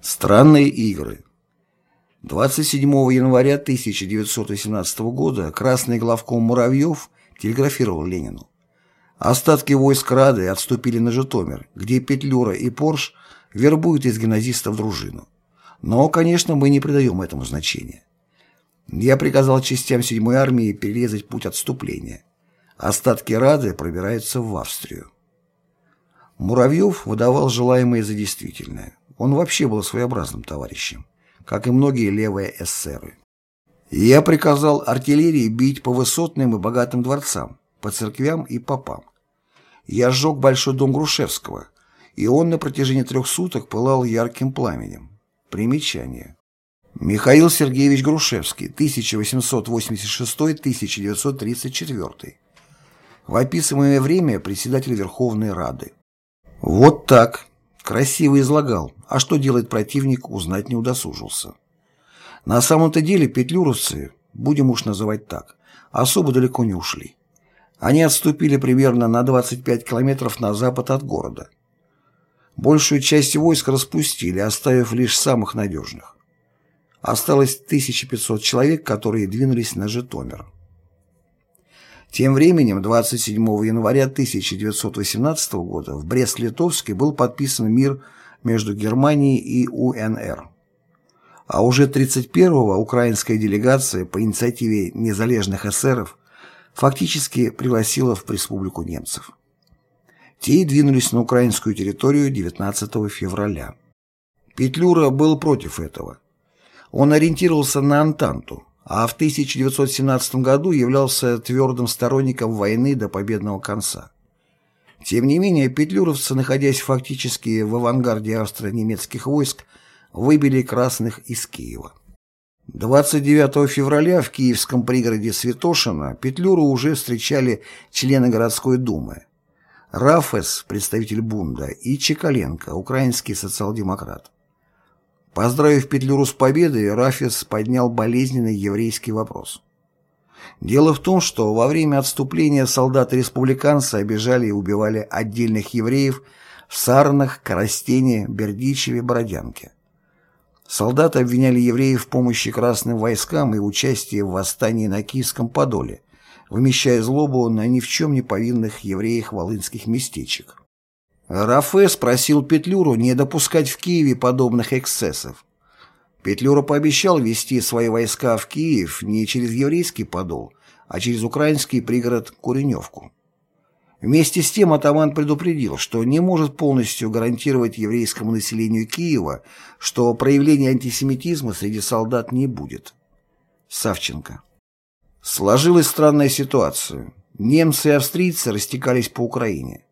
Странные игры 27 января 1918 года Красный главком Муравьев телеграфировал Ленину. Остатки войск Рады отступили на Житомир, где Петлюра и Порш вербуют из гимназистов дружину. Но, конечно, мы не придаем этому значения. Я приказал частям 7-й армии перерезать путь отступления. Остатки Рады пробираются в Австрию. Муравьев выдавал желаемое за действительное. Он вообще был своеобразным товарищем, как и многие левые эсеры. Я приказал артиллерии бить по высотным и богатым дворцам, по церквям и попам. Я сжег большой дом Грушевского, и он на протяжении трех суток пылал ярким пламенем. Примечание. Михаил Сергеевич Грушевский, 1886-1934. В описываемое время председатель Верховной Рады. Вот так. Красиво излагал, а что делает противник, узнать не удосужился. На самом-то деле петлюровцы, будем уж называть так, особо далеко не ушли. Они отступили примерно на 25 километров на запад от города. Большую часть войск распустили, оставив лишь самых надежных. Осталось 1500 человек, которые двинулись на Житомир. Тем временем 27 января 1918 года в Брест-Литовске был подписан мир между Германией и УНР. А уже 31-го украинская делегация по инициативе незалежных эсеров фактически пригласила в республику немцев. Те двинулись на украинскую территорию 19 февраля. Петлюра был против этого. Он ориентировался на Антанту, а в 1917 году являлся твердым сторонником войны до победного конца. Тем не менее, петлюровцы, находясь фактически в авангарде австро-немецких войск, выбили красных из Киева. 29 февраля в киевском пригороде Святошино Петлюру уже встречали члены городской думы. Рафес, представитель Бунда, и Чекаленко, украинский социал-демократ. Поздравив Петлюру с победой, Рафис поднял болезненный еврейский вопрос. Дело в том, что во время отступления солдаты-республиканцы обижали и убивали отдельных евреев в Сарнах, Коростене, Бердичеве, Бородянке. Солдаты обвиняли евреев в помощи красным войскам и участии в восстании на Киевском Подоле, вымещая злобу на ни в чем не повинных евреях волынских местечек. Рафе спросил Петлюру не допускать в Киеве подобных эксцессов. Петлюра пообещал вести свои войска в Киев не через еврейский подол, а через украинский пригород Куреневку. Вместе с тем атаман предупредил, что не может полностью гарантировать еврейскому населению Киева, что проявления антисемитизма среди солдат не будет. Савченко. Сложилась странная ситуация. Немцы и австрийцы растекались по Украине.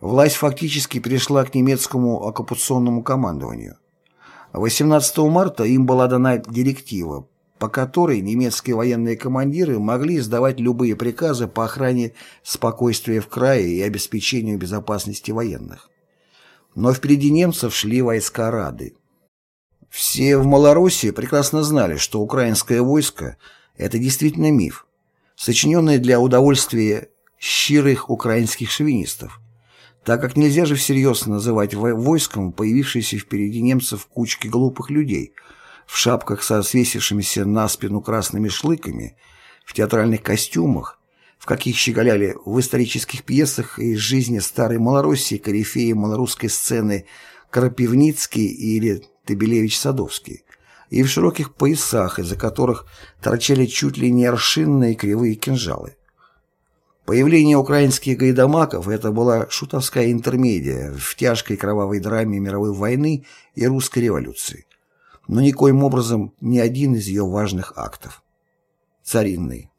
Власть фактически перешла к немецкому оккупационному командованию. 18 марта им была дана директива, по которой немецкие военные командиры могли издавать любые приказы по охране спокойствия в крае и обеспечению безопасности военных. Но впереди немцев шли войска Рады. Все в Малороссии прекрасно знали, что украинское войско – это действительно миф, сочиненный для удовольствия щирых украинских шовинистов – так как нельзя же всерьез называть войском появившиеся впереди немцев кучки глупых людей в шапках со свесившимися на спину красными шлыками, в театральных костюмах, в каких щеголяли в исторических пьесах из жизни старой Малороссии корифеи малорусской сцены Крапивницкий или Табелевич-Садовский, и в широких поясах, из-за которых торчали чуть ли не аршинные кривые кинжалы. Появление украинских гайдамаков – это была шутовская интермедия в тяжкой кровавой драме мировой войны и русской революции, но никоим образом не один из ее важных актов. Царинный.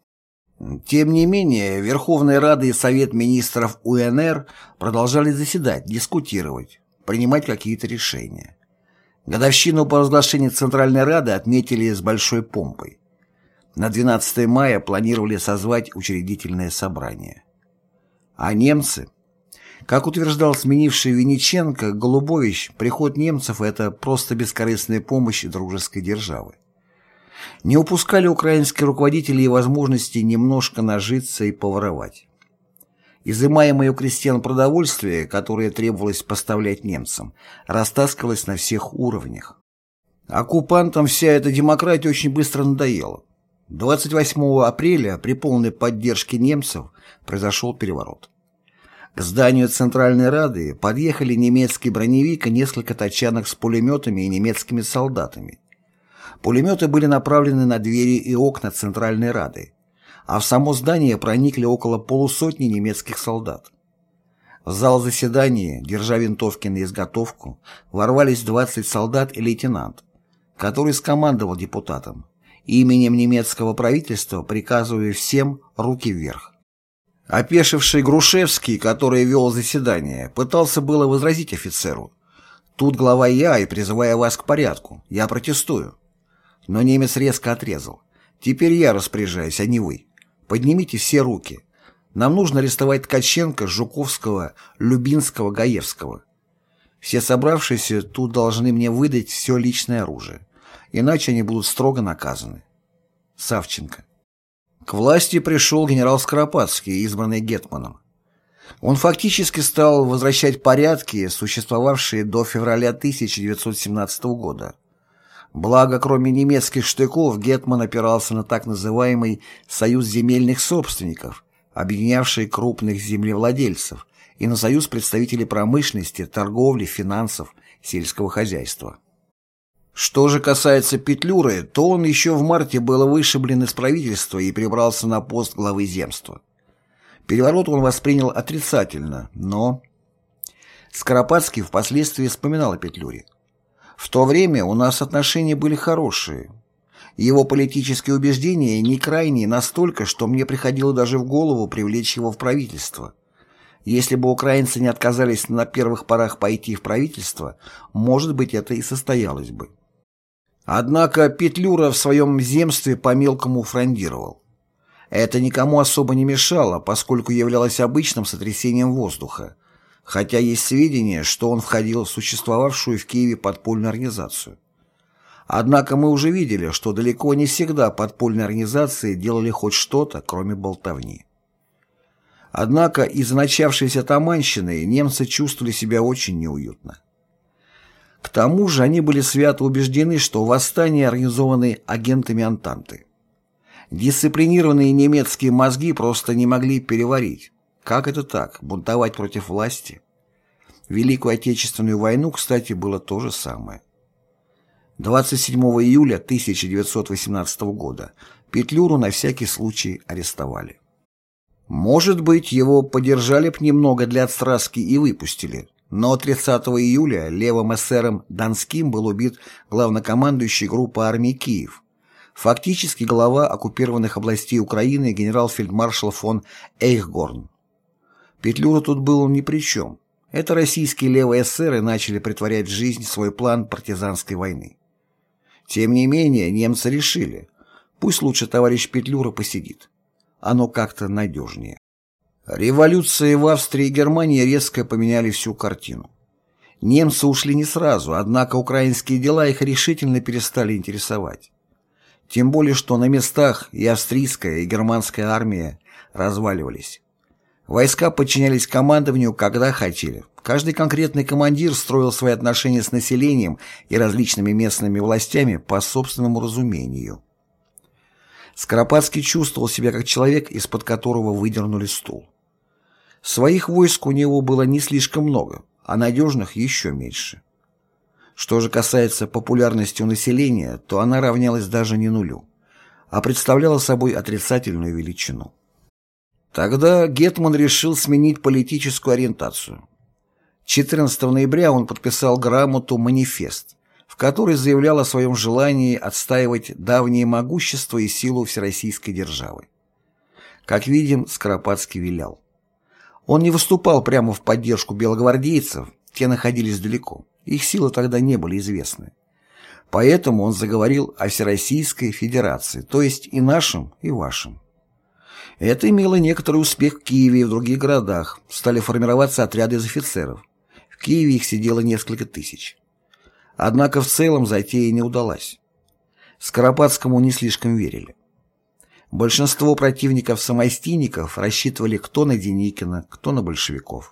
Тем не менее, Верховная Рада и Совет министров УНР продолжали заседать, дискутировать, принимать какие-то решения. Годовщину по разглашению Центральной Рады отметили с большой помпой. На 12 мая планировали созвать учредительное собрание. А немцы? Как утверждал сменивший Винниченко, Голубович, приход немцев – это просто бескорыстная помощь дружеской державы. Не упускали украинские руководители и возможности немножко нажиться и поворовать. Изымаемое у крестьян продовольствие, которое требовалось поставлять немцам, растаскивалось на всех уровнях. Оккупантам вся эта демократия очень быстро надоела. 28 апреля при полной поддержке немцев произошел переворот. К зданию Центральной Рады подъехали немецкий броневик и несколько тачанок с пулеметами и немецкими солдатами. Пулеметы были направлены на двери и окна Центральной Рады, а в само здание проникли около полусотни немецких солдат. В зал заседания, держа винтовки на изготовку, ворвались 20 солдат и лейтенант, который скомандовал депутатам, именем немецкого правительства приказывая всем руки вверх. Опешивший Грушевский, который вел заседание, пытался было возразить офицеру. «Тут глава я и призывая вас к порядку. Я протестую». Но немец резко отрезал. «Теперь я распоряжаюсь, а не вы. Поднимите все руки. Нам нужно арестовать Ткаченко, Жуковского, Любинского, Гаевского. Все собравшиеся тут должны мне выдать все личное оружие, иначе они будут строго наказаны. Савченко. К власти пришел генерал Скоропадский, избранный Гетманом. Он фактически стал возвращать порядки, существовавшие до февраля 1917 года. Благо, кроме немецких штыков, Гетман опирался на так называемый «союз земельных собственников», объединявший крупных землевладельцев, и на союз представителей промышленности, торговли, финансов, сельского хозяйства. Что же касается Петлюры, то он еще в марте был вышиблен из правительства и прибрался на пост главы земства. Переворот он воспринял отрицательно, но... Скоропадский впоследствии вспоминал о Петлюре. В то время у нас отношения были хорошие. Его политические убеждения не крайние настолько, что мне приходило даже в голову привлечь его в правительство. Если бы украинцы не отказались на первых порах пойти в правительство, может быть, это и состоялось бы. Однако Петлюра в своем земстве по-мелкому фрондировал. Это никому особо не мешало, поскольку являлось обычным сотрясением воздуха, хотя есть сведения, что он входил в существовавшую в Киеве подпольную организацию. Однако мы уже видели, что далеко не всегда подпольные организации делали хоть что-то, кроме болтовни. Однако из-за начавшейся таманщины немцы чувствовали себя очень неуютно. К тому же они были свято убеждены, что восстания организованы агентами Антанты. Дисциплинированные немецкие мозги просто не могли переварить, как это так, бунтовать против власти? Великую Отечественную войну, кстати, было то же самое. 27 июля 1918 года Петлюру на всякий случай арестовали. Может быть, его подержали б немного для отсраски и выпустили, но 30 июля левым эсером Донским был убит главнокомандующий группы армии Киев, фактически глава оккупированных областей Украины генерал-фельдмаршал фон Эйхгорн. Петлюра тут был ни при чем. Это российские левые эсеры начали притворять в жизнь свой план партизанской войны. Тем не менее, немцы решили, пусть лучше товарищ Петлюра посидит. Оно как-то надежнее. Революции в Австрии и Германии резко поменяли всю картину. Немцы ушли не сразу, однако украинские дела их решительно перестали интересовать. Тем более, что на местах и австрийская, и германская армия разваливались. Войска подчинялись командованию, когда хотели. Каждый конкретный командир строил свои отношения с населением и различными местными властями по собственному разумению. Скоропадский чувствовал себя как человек, из-под которого выдернули стул. Своих войск у него было не слишком много, а надежных еще меньше. Что же касается популярности у населения, то она равнялась даже не нулю, а представляла собой отрицательную величину. Тогда Гетман решил сменить политическую ориентацию. 14 ноября он подписал грамоту «Манифест», в которой заявлял о своем желании отстаивать давнее могущество и силу всероссийской державы. Как видим, Скоропадский вилял. Он не выступал прямо в поддержку белогвардейцев, те находились далеко, их силы тогда не были известны. Поэтому он заговорил о Всероссийской Федерации, то есть и нашим, и вашим. Это имело некоторый успех в Киеве и в других городах. Стали формироваться отряды из офицеров. В Киеве их сидело несколько тысяч. Однако в целом затея не удалась. Скоропадскому не слишком верили. Большинство противников-самостийников рассчитывали кто на Деникина, кто на большевиков.